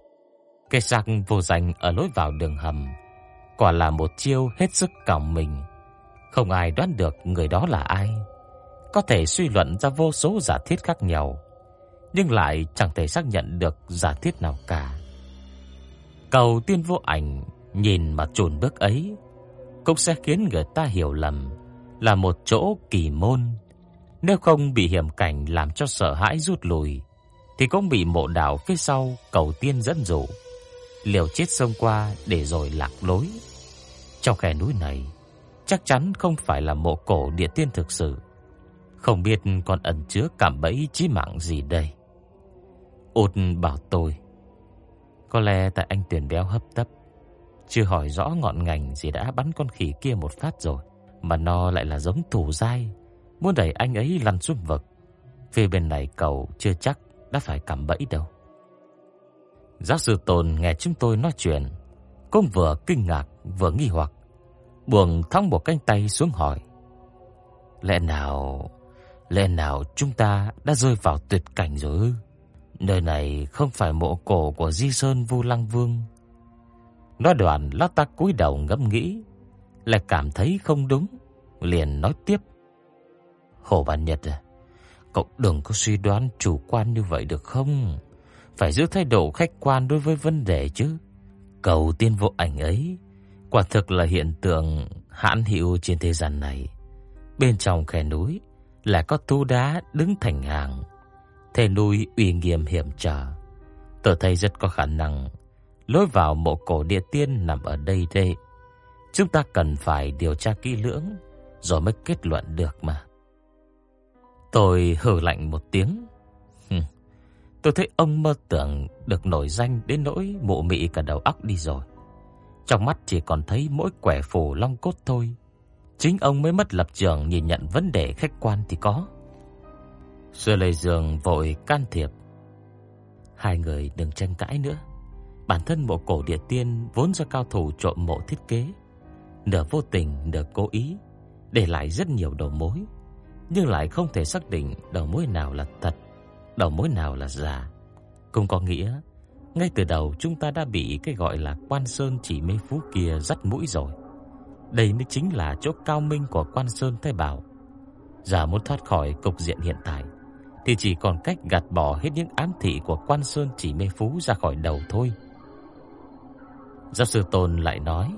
Speaker 1: Cây sạc vô danh ở lối vào đường hầm, quả là một chiêu hết sức còng mình. Không ai đoán được người đó là ai. Có thể suy luận ra vô số giả thiết khác nhau, nhưng lại chẳng thể xác nhận được giả thiết nào cả. Cầu tiên vô ảnh nhìn mà chồn bước ấy cũng sẽ khiến người ta hiểu lầm là một chỗ kỳ môn. Nếu không bị hiểm cảnh làm cho sợ hãi rút lùi thì cũng bị mộ đạo phía sau cầu tiên dẫn dụ, liều chết xông qua để rồi lạc lối. Trong khe núi này chắc chắn không phải là mộ cổ địa tiên thực sự. Không biết còn ẩn chứa cảm bẫy chí mạng gì đây. Út bảo tôi có lẽ tại anh tuyển béo hấp tấp, chưa hỏi rõ ngọn ngành gì đã bắn con khỉ kia một phát rồi, mà nó lại là giống thủ dai, muốn đẩy anh ấy lăn xuống vực. Phía bên này cầu chưa chắc đã phải cảm bẫy đâu. Giáo sư Tôn nghe chúng tôi nói chuyện, cũng vừa kinh ngạc vừa nghi hoặc, buồn thong một cánh tay xuống hỏi: "Lẽ nào, lẽ nào chúng ta đã rơi vào tuyệt cảnh rồi ư?" Nơi này không phải mộ cổ của Di Sơn Vu Lăng Vương. Nói đoạn, lão ta cúi đầu ngẫm nghĩ, lại cảm thấy không đúng, liền nói tiếp. Hồ Bản Nhật à, cậu đừng có suy đoán chủ quan như vậy được không? Phải giữ thái độ khách quan đối với vấn đề chứ. Cầu tiên vô ảnh ấy, quả thực là hiện tượng hãn hữu trên thế gian này. Bên trong khe núi là có tu đá đứng thành hàng, thế núi uy nghiêm hiểm trở. Tôi thấy rất có khả năng lối vào mộ cổ địa tiên nằm ở đây đây. Chúng ta cần phải điều tra kỹ lưỡng rồi mới kết luận được mà. Tôi hừ lạnh một tiếng. Tôi thấy ông mơ tưởng được nổi danh đến nỗi mụ mị cả đầu óc đi rồi. Trong mắt chỉ còn thấy mỗi quẻ phù long cốt thôi. Chính ông mới mất lập trường nhìn nhận vấn đề khách quan thì có. Sư Lê Dương vội can thiệp. Hai người đừng tranh cãi nữa. Bản thân mộ cổ địa tiên vốn do cao thủ trộm mộ thiết kế, nửa vô tình nửa cố ý, để lại rất nhiều đầu mối, nhưng lại không thể xác định đầu mối nào là thật, đầu mối nào là giả. Cũng có nghĩa, ngay từ đầu chúng ta đã bị cái gọi là Quan Sơn chỉ mê phú kia dắt mũi rồi. Đây mới chính là chỗ cao minh của Quan Sơn Thái Bảo. giả muốn thoát khỏi cục diện hiện tại, thì chỉ còn cách gạt bỏ hết những ám thị của Quan Sơn chỉ mê phú ra khỏi đầu thôi. Giáo sư Tôn lại nói,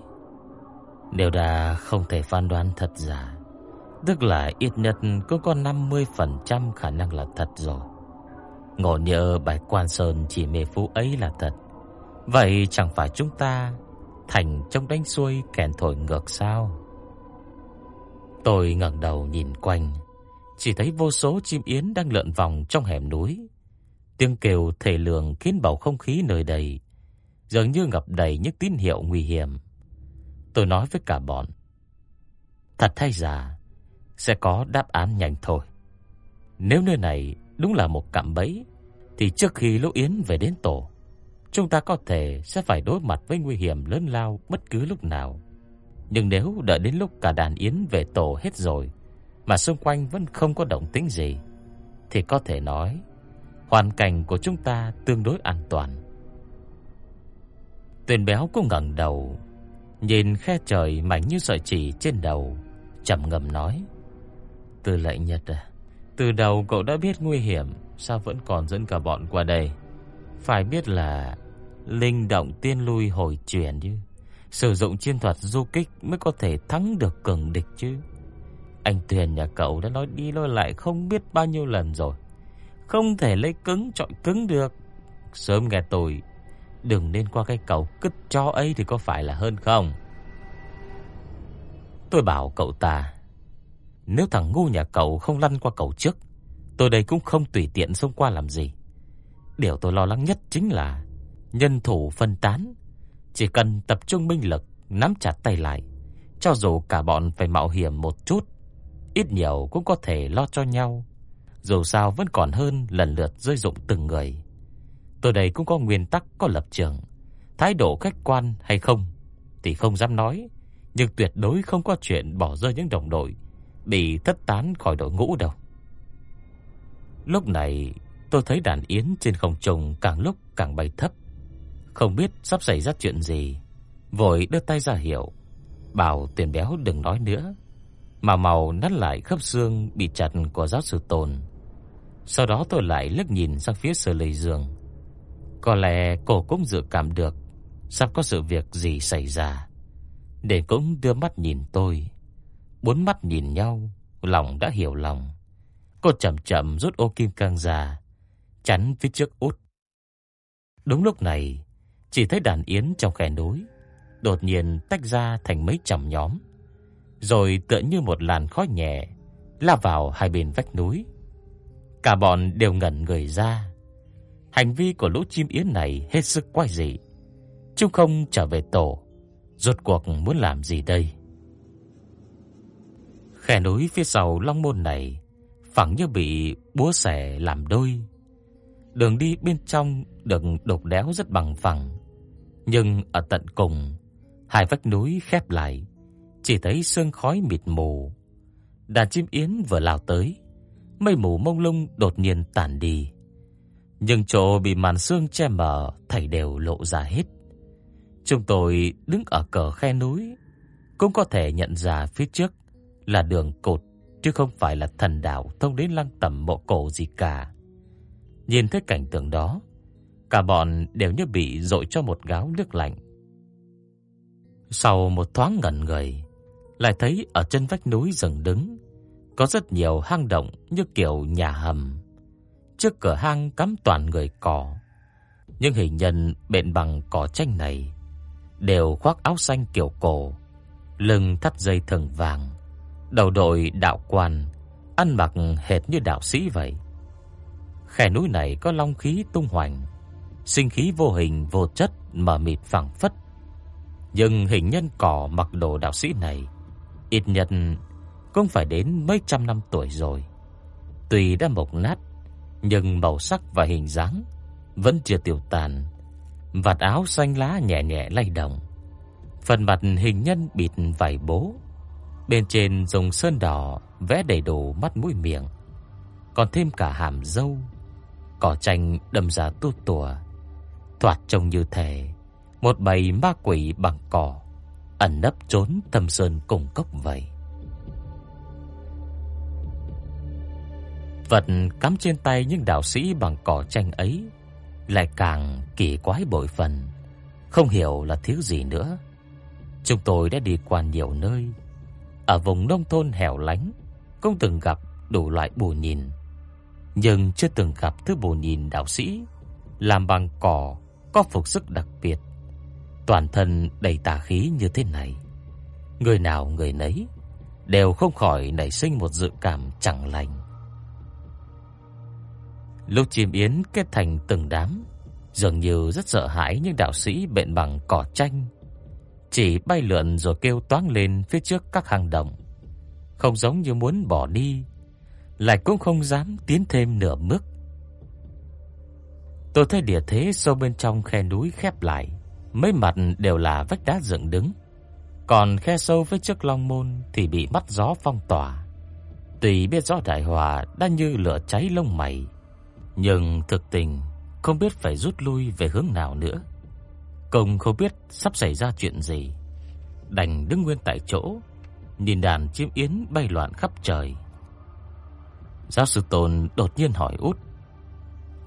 Speaker 1: nếu đã không thể phán đoán thật giả, tức là ít nhất cũng có 50% khả năng là thật rồi. Ngộ nhờ bài Quan Sơn chỉ mê phú ấy là thật, vậy chẳng phải chúng ta thành trong đánh xuôi kèn thổi ngược sao? Tôi ngẩng đầu nhìn quanh, chỉ thấy vô số chim yến đang lượn vòng trong hẻm núi. Tiếng kêu thể lường khiến bầu không khí nơi đây dường như ngập đầy những tín hiệu nguy hiểm. Tôi nói với cả bọn, thật hay giả sẽ có đáp án nhanh thôi. Nếu nơi này đúng là một cạm bẫy thì trước khi Lỗ Yến về đến tổ, chúng ta có thể sẽ phải đối mặt với nguy hiểm lớn lao bất cứ lúc nào. Nhưng nếu đợi đến lúc cả đàn yến về tổ hết rồi mà xung quanh vẫn không có động tĩnh gì thì có thể nói hoàn cảnh của chúng ta tương đối an toàn. Tuyền béo cũng ngẩng đầu, nhìn khe trời mảnh như sợi chỉ trên đầu, trầm ngâm nói: "Từ lệnh Nhật à, từ đầu cậu đã biết nguy hiểm, sao vẫn còn dẫn cả bọn qua đây? Phải biết là linh động tiên lui hồi chuyển chứ, sử dụng chiến thuật du kích mới có thể thắng được cường địch chứ." Anh Tuyền nhà cậu đã nói đi nói lại không biết bao nhiêu lần rồi. Không thể lấy cứng chọi cứng được. Sớm nghe tôi, đừng nên qua cái cầu cứt cho ấy thì có phải là hơn không? Tôi bảo cậu ta, nếu thằng ngu nhà cậu không lăn qua cầu trước, tôi đây cũng không tùy tiện xông qua làm gì. Điều tôi lo lắng nhất chính là nhân thủ phân tán, chỉ cần tập trung minh lực, nắm chặt tay lại, cho dù cả bọn phải mạo hiểm một chút, ít nhiều cũng có thể lo cho nhau. Dù sao vẫn còn hơn lần lượt rơi dụng từng người. Tôi đây cũng có nguyên tắc, có lập trường, thái độ khách quan hay không thì không dám nói, nhưng tuyệt đối không có chuyện bỏ rơi những đồng đội bị thất tán khỏi đội ngũ đâu. Lúc này, tôi thấy đàn yến trên không trung càng lúc càng bay thấp, không biết sắp xảy ra chuyện gì, vội đưa tay ra hiệu, bảo Tiền Béo đừng nói nữa, mà màu nắt lại khớp xương bị chặt của giáo sư Tồn. Sau đó tôi lại liếc nhìn sang phía Sở Lệ Dương. Có lẽ cô cũng dự cảm được sắp có sự việc gì xảy ra. Để cũng đưa mắt nhìn tôi. Bốn mắt nhìn nhau, lòng đã hiểu lòng. Cô chậm chậm rút ô kim cang ra, chắn phía trước út. Đúng lúc này, chỉ thấy đàn yến trong khe núi đột nhiên tách ra thành mấy chầm nhóm, rồi tựa như một làn khói nhẹ lao vào hai bên vách núi. Cả bọn đều ngẩn người ra. Hành vi của lũ chim yến này hết sức quái dị. Chúng không trở về tổ, rốt cuộc muốn làm gì đây? Khe núi phía sau Long Môn này phẳng như bị búa xẻ làm đôi. Đường đi bên trong được đục đẽo rất bằng phẳng, nhưng ở tận cùng, hai vách núi khép lại, chỉ thấy sương khói mịt mù. Đàn chim yến vừa lao tới, mây mù mông lung đột nhiên tản đi. Nhưng chỗ bị màn sương che mờ thảy đều lộ ra hết. Chúng tôi đứng ở cờ khe núi, cũng có thể nhận ra phía trước là đường cột chứ không phải là thần đạo thông đến lăng tẩm mộ cổ gì cả. Nhìn thấy cảnh tượng đó, cả bọn đều như bị dội cho một gáo nước lạnh. Sau một thoáng ngẩn người, lại thấy ở chân vách núi rừng đứng có rất nhiều hang động như kiểu nhà hầm. Trước cửa hang cắm toàn người cỏ. Những hình nhân bện bằng cỏ tranh này đều khoác áo xanh kiểu cổ, lưng thắt dây thừng vàng, đầu đội đạo quan, ăn mặc hệt như đạo sĩ vậy. Khe núi này có long khí tung hoành, sinh khí vô hình vô chất mà mịt phẳng phất. Nhưng hình nhân cỏ mặc đồ đạo sĩ này ít nhất cũng phải đến mấy trăm năm tuổi rồi. Tuy đã mục nát, nhưng màu sắc và hình dáng vẫn chưa tiêu tan. Vạt áo xanh lá nhẹ nhẹ lay động. Phần mặt hình nhân bịt vải bố, bên trên dùng sơn đỏ vẽ đầy đủ mắt mũi miệng, còn thêm cả hàm râu. Cỏ tranh đâm ra tu tủa, thoạt trông như thể một bầy ma quỷ bằng cỏ ẩn nấp trốn thâm sơn cùng cốc vậy. Vật cắm trên tay những đạo sĩ bằng cỏ tranh ấy lại càng kỳ quái bội phần, không hiểu là thiếu gì nữa. Chúng tôi đã đi qua nhiều nơi, ở vùng nông thôn hẻo lánh cũng từng gặp đủ loại bù nhìn, nhưng chưa từng gặp thứ bù nhìn đạo sĩ làm bằng cỏ có phục sức đặc biệt, toàn thân đầy tà khí như thế này. Người nào người nấy đều không khỏi nảy sinh một dự cảm chẳng lành. Lúc chim yến kết thành từng đám, dường như rất sợ hãi những đạo sĩ bện bằng cỏ tranh, chỉ bay lượn rồi kêu toáng lên phía trước các hang động, không giống như muốn bỏ đi, lại cũng không dám tiến thêm nửa bước. Tôi thấy địa thế sâu bên trong khe núi khép lại, mấy mặt đều là vách đá dựng đứng, còn khe sâu phía trước long môn thì bị mắt gió phong tỏa. Tuy biết rõ đại hòa đã như lửa cháy lông mày, nhưng thực tình không biết phải rút lui về hướng nào nữa. Công không biết sắp xảy ra chuyện gì, đành đứng nguyên tại chỗ, nhìn đàn chim yến bay loạn khắp trời. Giáo sư Tôn đột nhiên hỏi út: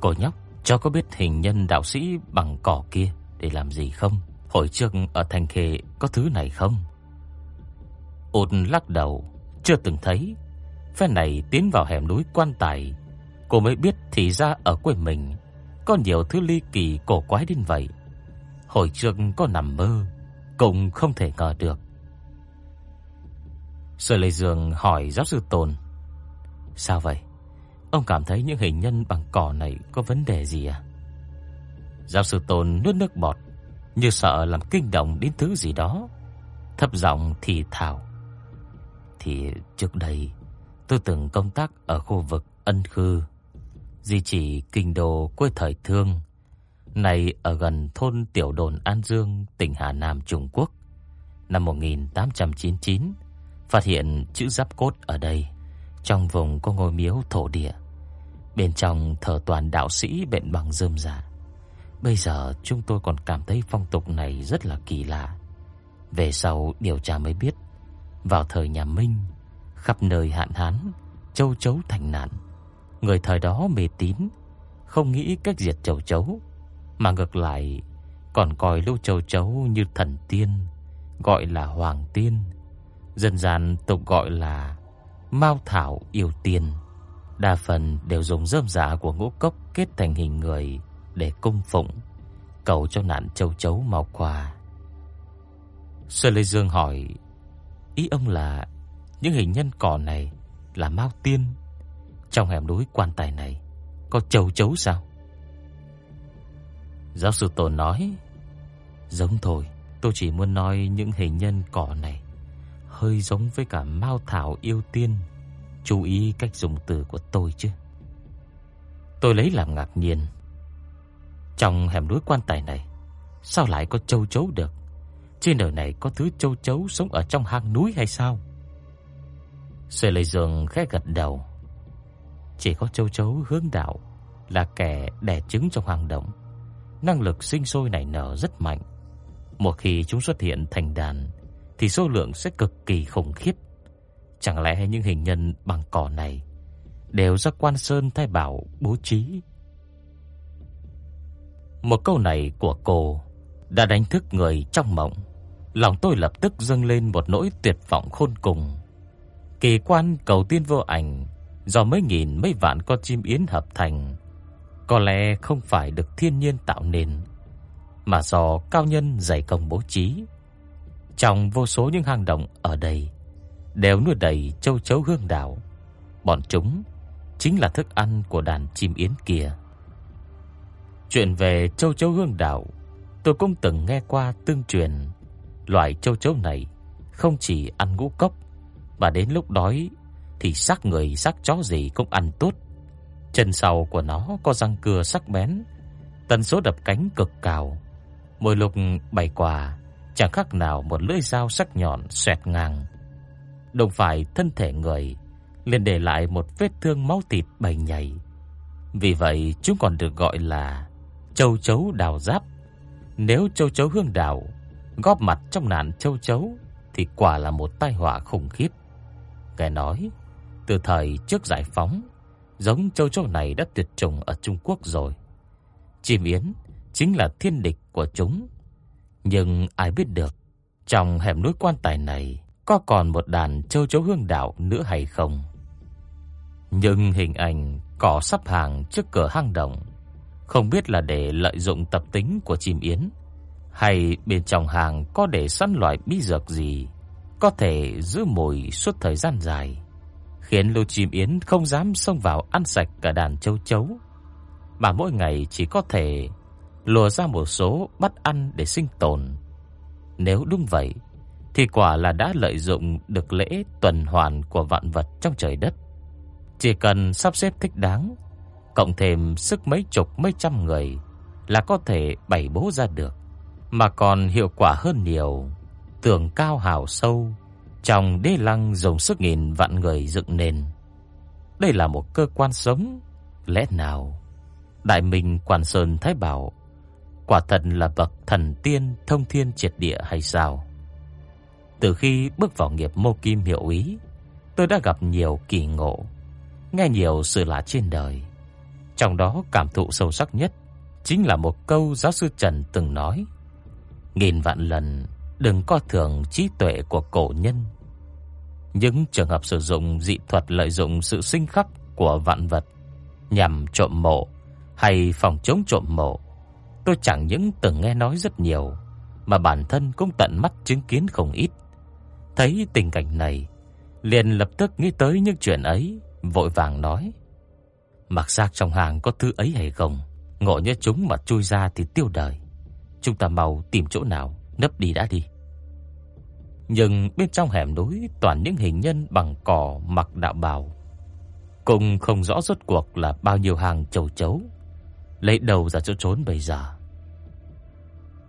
Speaker 1: "Cô nhóc, cho có biết hình nhân đạo sĩ bằng cỏ kia để làm gì không? Hồi trước ở thành khê có thứ này không?" Út lắc đầu, chưa từng thấy. Phe này tiến vào hẻm núi quan tài, cô mới biết thì ra ở quê mình có nhiều thứ ly kỳ cổ quái đến vậy. Hồi trước có nằm mơ, cũng không thể ngờ được. Sở Lệ Dương hỏi giáo sư Tôn: "Sao vậy? Ông cảm thấy những hình nhân bằng cỏ này có vấn đề gì à?" Giáo sư Tôn nuốt nước bọt, như sợ làm kinh động đến thứ gì đó, thấp giọng thì thào: "Thì trước đây tôi từng công tác ở khu vực Ân Khư, di chỉ kinh đô quê thời Thương, này ở gần thôn Tiểu Đồn An Dương, tỉnh Hà Nam, Trung Quốc. Năm 1899, phát hiện chữ giáp cốt ở đây, trong vùng có ngôi miếu thổ địa. Bên trong thờ toàn đạo sĩ bệnh bằng rơm rạ. Bây giờ chúng tôi còn cảm thấy phong tục này rất là kỳ lạ. Về sau điều tra mới biết, vào thời nhà Minh, khắp nơi hạn hán, châu chấu thành nạn. Người thời đó mê tín, không nghĩ cách diệt châu chấu, mà ngược lại còn coi lũ châu chấu như thần tiên, gọi là hoàng tiên. Dân gian tục gọi là mao thảo yêu tiên. Đa phần đều dùng rơm rạ của ngũ cốc kết thành hình người để cung phụng, cầu cho nạn châu chấu mau qua. Sở Lê Dương hỏi, ý ông là những hình nhân cỏ này là mao tiên. Trong hẻm núi quan tài này có châu chấu sao? Giáo sư Tôn nói, giống thôi, tôi chỉ muốn nói những hình nhân cỏ này hơi giống với cả mao thảo yêu tiên. Chú ý cách dùng từ của tôi chứ. Tôi lấy làm ngạc nhiên. Trong hẻm núi quan tài này, sao lại có châu chấu được? Trên đời này có thứ châu chấu sống ở trong hang núi hay sao? Sê Lê Dương khẽ gật đầu. Chỉ có châu chấu hướng đạo là kẻ đẻ trứng trong hang động. Năng lực sinh sôi nảy nở rất mạnh. Một khi chúng xuất hiện thành đàn thì số lượng sẽ cực kỳ khủng khiếp. Chẳng lẽ những hình nhân bằng cỏ này đều do Quan Sơn Thái Bảo bố trí? Một câu này của cô đã đánh thức người trong mộng. Lòng tôi lập tức dâng lên một nỗi tuyệt vọng khôn cùng. Kỳ quan cầu tiên vô ảnh do mấy nghìn mấy vạn con chim yến hợp thành, có lẽ không phải được thiên nhiên tạo nên, mà do cao nhân dày công bố trí. Trong vô số những hang động ở đây đều nuôi đầy châu chấu hương đảo, bọn chúng chính là thức ăn của đàn chim yến kia. Chuyện về châu chấu hương đảo, tôi cũng từng nghe qua tương truyền, loài châu chấu này không chỉ ăn ngũ cốc mà đến lúc đói thì xác người xác chó gì cũng ăn tốt. Chân sau của nó có răng cưa sắc bén, tần số đập cánh cực cao. Mỗi lúc bày quà chẳng khác nào một lưỡi dao sắc nhọn xoẹt ngang. Đụng phải thân thể người, liền để lại một vết thương máu thịt bầy nhầy. Vì vậy chúng còn được gọi là châu chấu đào giáp. Nếu châu chấu hương đào góp mặt trong nạn châu chấu thì quả là một tai họa khủng khiếp. Nghe nói, từ thời trước giải phóng, giống châu chấu này đã tuyệt chủng ở Trung Quốc rồi. Chim yến chính là thiên địch của chúng. Nhưng ai biết được, trong hẻm núi quan tài này có còn một đàn châu chấu hương đạo nữa hay không? Nhưng hình ảnh cỏ sắp hàng trước cửa hang động, không biết là để lợi dụng tập tính của chim yến hay bên trong hàng có để sẵn loại bí dược gì có thể giữ mùi suốt thời gian dài, khiến Lưu Chim Yến không dám xông vào ăn sạch cả đàn châu chấu, mà mỗi ngày chỉ có thể lùa ra một số bắt ăn để sinh tồn. Nếu đúng vậy, thì quả là đã lợi dụng được lễ tuần hoàn của vạn vật trong trời đất. Chỉ cần sắp xếp thích đáng, cộng thêm sức mấy chục mấy trăm người là có thể bày bố ra được, mà còn hiệu quả hơn nhiều tường cao hào sâu, trong đế lăng dùng sức nghìn vạn người dựng nền. đây là một cơ quan sống, lẽ nào Đại Minh Quan Sơn Thái Bảo quả thật là bậc thần tiên thông thiên triệt địa hay sao? Từ khi bước vào nghiệp mô kim hiệu ý, tôi đã gặp nhiều kỳ ngộ, nghe nhiều sự lạ trên đời. Trong đó cảm thụ sâu sắc nhất chính là một câu giáo sư Trần từng nói: nghìn vạn lần đừng coi thường trí tuệ của cổ nhân. Những trường hợp sử dụng dị thuật lợi dụng sự sinh khắc của vạn vật nhằm trộm mộ hay phòng chống trộm mộ, tôi chẳng những từng nghe nói rất nhiều mà bản thân cũng tận mắt chứng kiến không ít. Thấy tình cảnh này, liền lập tức nghĩ tới những chuyện ấy, vội vàng nói: "Mặc xác trong hàng có thứ ấy hay không? Ngộ nhớ chúng mà chui ra thì tiêu đời. Chúng ta mau tìm chỗ nào nấp đi đã đi." Nhưng bên trong hẻm núi toàn những hình nhân bằng cỏ mặc đạo bào, cùng không rõ rốt cuộc là bao nhiêu hàng châu chấu, lấy đầu ra chỗ trốn bây giờ.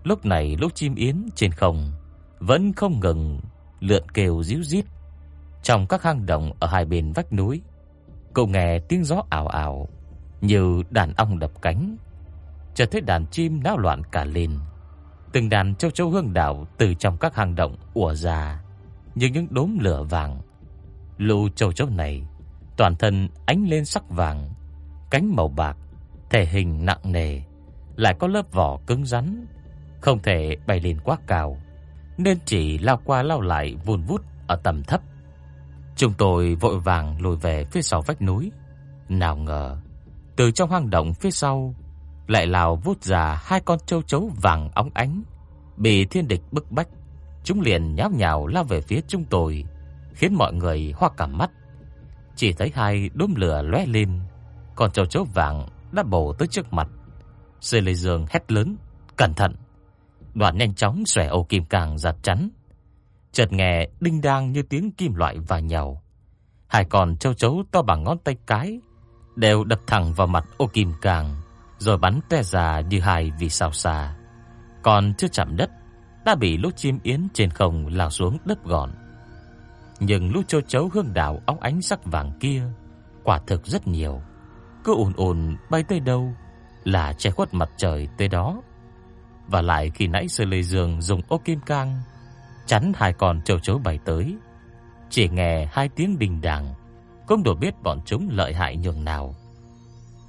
Speaker 1: Lúc này lúc chim yến trên không vẫn không ngừng lượn kêu ríu rít trong các hang động ở hai bên vách núi. Cậu nghe tiếng gió ảo ảo như đàn ong đập cánh. Chợt thấy đàn chim náo loạn cả lên. Từng đàn châu châu hương đảo từ trong các hang động ùa ra như những đốm lửa vàng. Lũ châu châu này toàn thân ánh lên sắc vàng, cánh màu bạc, thể hình nặng nề, lại có lớp vỏ cứng rắn, không thể bay lên quá cao, nên chỉ lao qua lao lại vun vút ở tầm thấp. Chúng tôi vội vàng lùi về phía sau vách núi. Nào ngờ, từ trong hang động phía sau lại lao vút ra hai con châu chấu vàng óng ánh, bị thiên địch bức bách, chúng liền nháo nhào lao về phía chúng tôi, khiến mọi người hoa cả mắt. Chỉ thấy hai đốm lửa lóe lên, con châu chấu vàng đã bổ tới trước mặt. Dê Lê Dương hét lớn, "Cẩn thận!" Đoàn nhanh chóng xòe ô kim càng giật chắn. Chợt nghe đinh đang như tiếng kim loại va nhau. Hai con châu chấu to bằng ngón tay cái đều đập thẳng vào mặt ô kim càng, rồi bắn te ra như hai vì sao xa. Còn chưa chạm đất, đã bị lũ chim yến trên không lao xuống đất gọn. Nhưng lũ châu chấu hương đảo óng ánh sắc vàng kia quả thực rất nhiều, cứ ồn ồn bay tới đâu là che khuất mặt trời tới đó. Và lại khi nãy Sơ Lê Dương dùng ô kim cang chắn hai con châu chấu bay tới, chỉ nghe hai tiếng đình đàng, cũng đủ biết bọn chúng lợi hại nhường nào.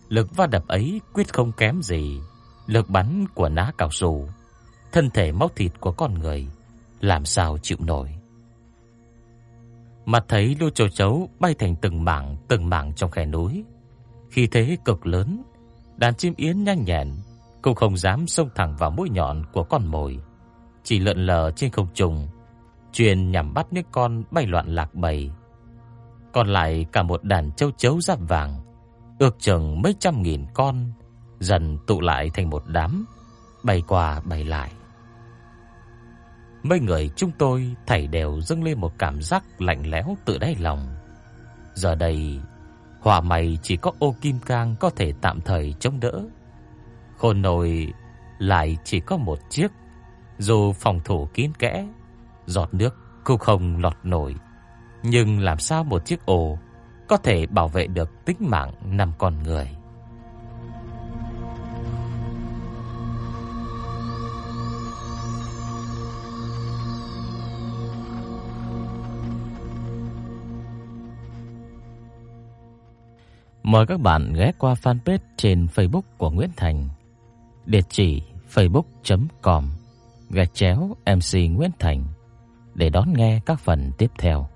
Speaker 1: Lực va đập ấy quyết không kém gì lực bắn của ná cao su, thân thể máu thịt của con người làm sao chịu nổi. Mặt thấy lũ châu chấu bay thành từng mảng từng mảng trong khe núi, khi thế cực lớn, đàn chim yến nhanh nhẹn cũng không dám xông thẳng vào mũi nhọn của con mồi, chỉ lượn lờ trên không trung, truyền nhằm bắt những con bay loạn lạc bầy. Còn lại cả một đàn châu chấu giáp vàng, ước chừng mấy trăm nghìn con, dần tụ lại thành một đám, bay qua bay lại. Mấy người chúng tôi thảy đều dâng lên một cảm giác lạnh lẽo tự đáy lòng. Giờ đây, hỏa mày chỉ có ô kim cang có thể tạm thời chống đỡ. Khôn nồi lại chỉ có một chiếc, dù phòng thủ kín kẽ, giọt nước cũng không lọt nổi. Nhưng làm sao một chiếc ổ có thể bảo vệ được tính mạng năm con người? Mời các bạn ghé qua fanpage trên Facebook của Nguyễn Thành. Địa chỉ facebook.com gạch chéo MC Nguyễn Thành, để đón nghe các phần tiếp theo.